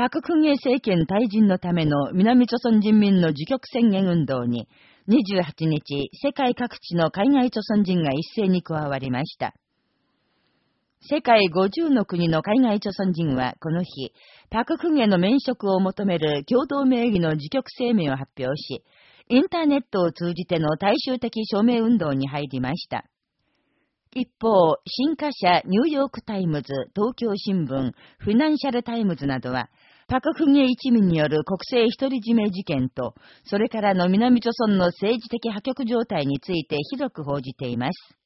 パククネ政権退陣のための南朝鮮人民の時局宣言運動に、28日、世界各地の海外朝鮮人が一斉に加わりました。世界50の国の海外朝鮮人はこの日、パククネの免職を求める共同名義の時局声明を発表し、インターネットを通じての大衆的署名運動に入りました。一方、新華社ニューヨークタイムズ、東京新聞、フィナンシャルタイムズなどは、パククネ一味による国政独り占め事件と、それからの南朝鮮の政治的破局状態について広く報じています。